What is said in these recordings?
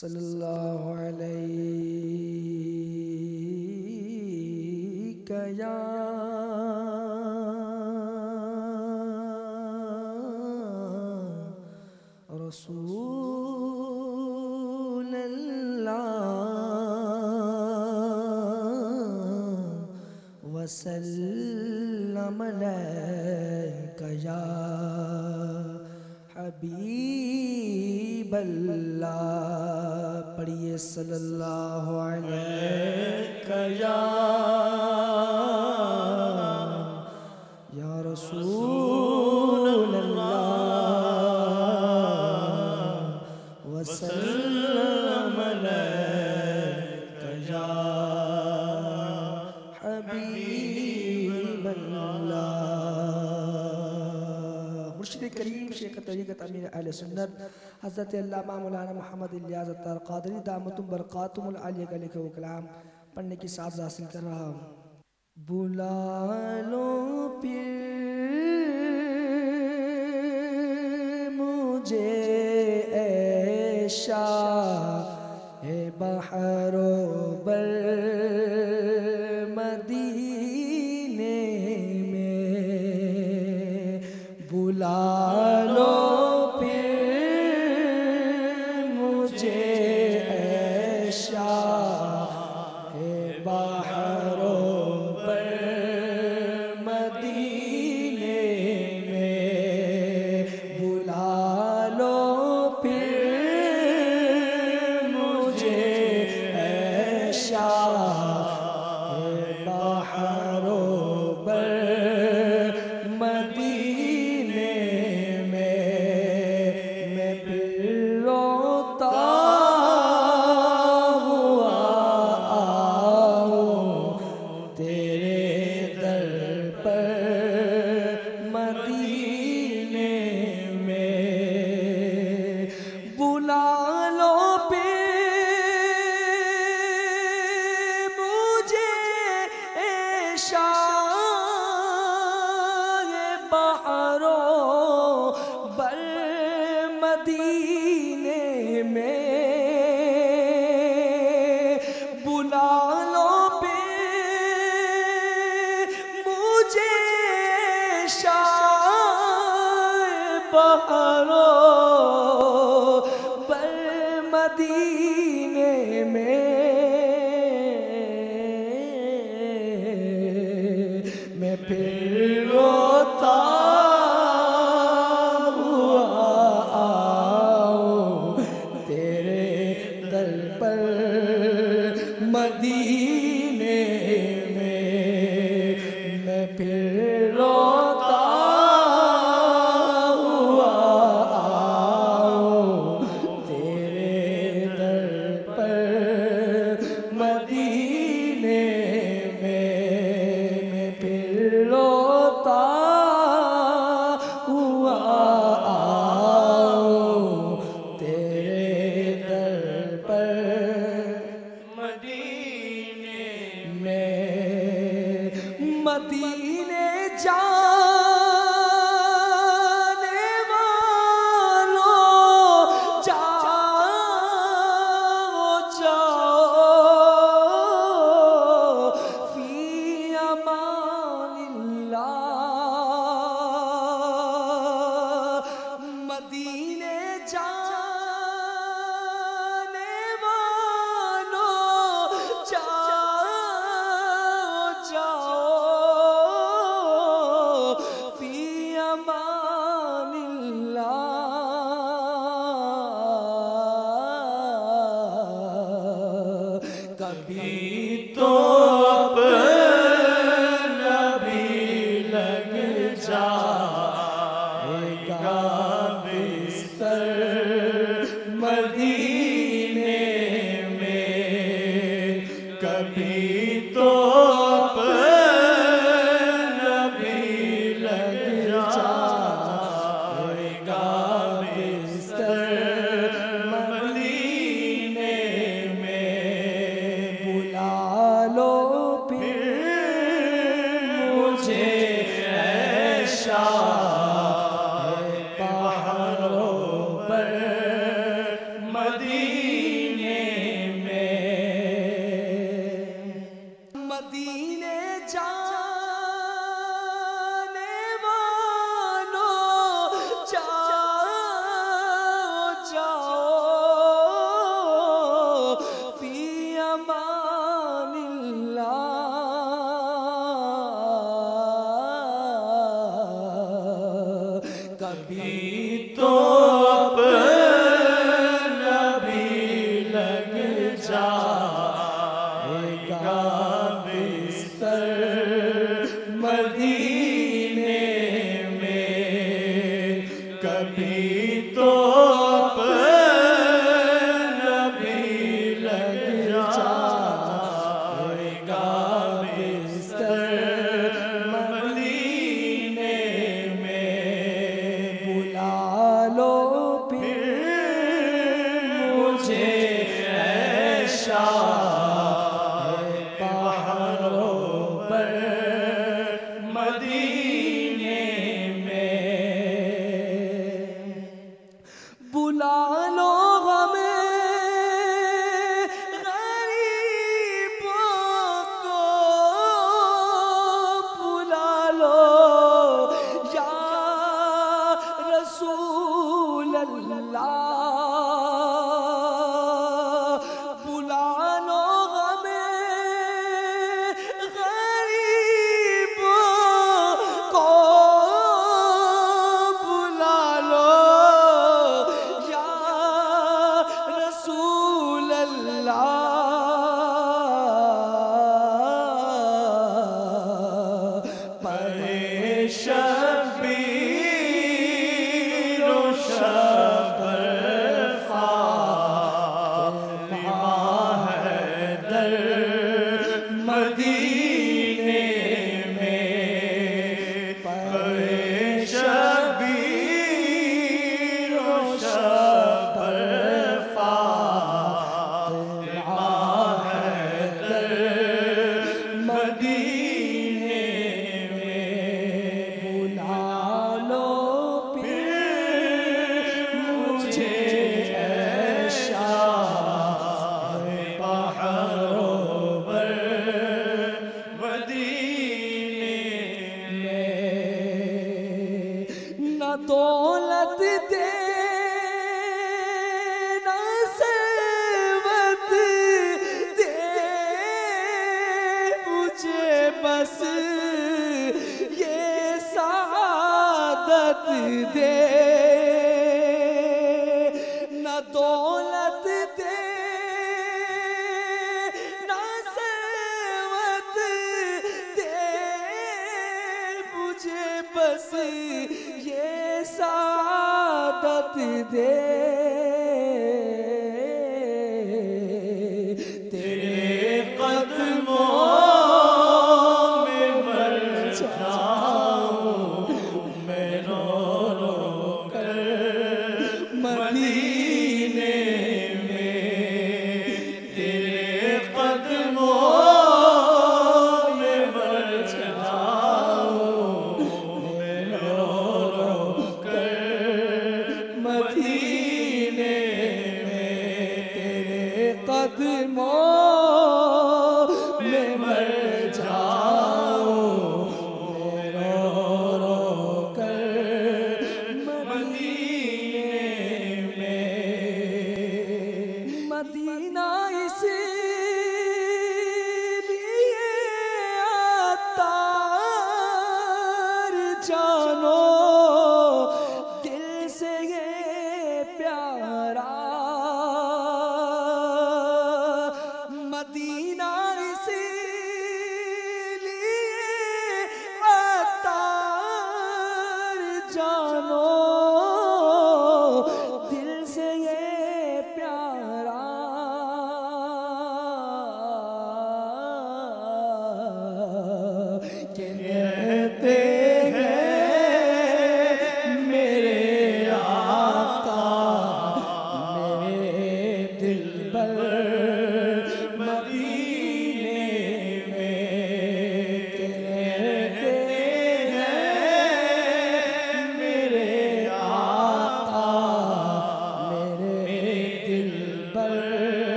صلی اللہ علیہ یا رسول اللہ وسلم علیک یا حبیب اللہ پڑھیے صلی اللہ علیہ یا یا رسول اللہ وسلم اہل سنت، حضرت علامہ مولانا محمد الیاز الطار قادری دامتم برقاتم العالیہ کا لکھے وہ کلام پڑھنے کی ساتھ حاصل کر رہا ہوں۔ بلا لو پھر مجھے اے شاہ، اے بحر و بر مدینے میں بلا لو میں بلا لو پہ مجھے شاہ بہارو بر مدینے میں میں پھر مدینے جا کبھی تو کبھی مدی مجھے بس یہ سعادت دے۔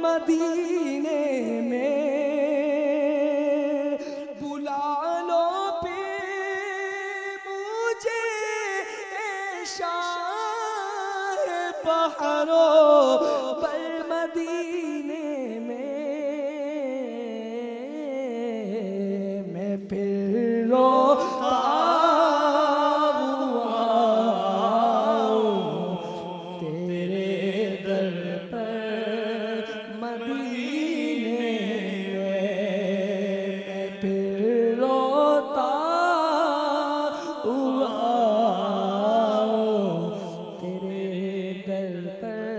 مدینے میں۔ بلا لو پہ مجھے اے شاہ بہارو پر مدینے میں۔ میں پھر رو در پر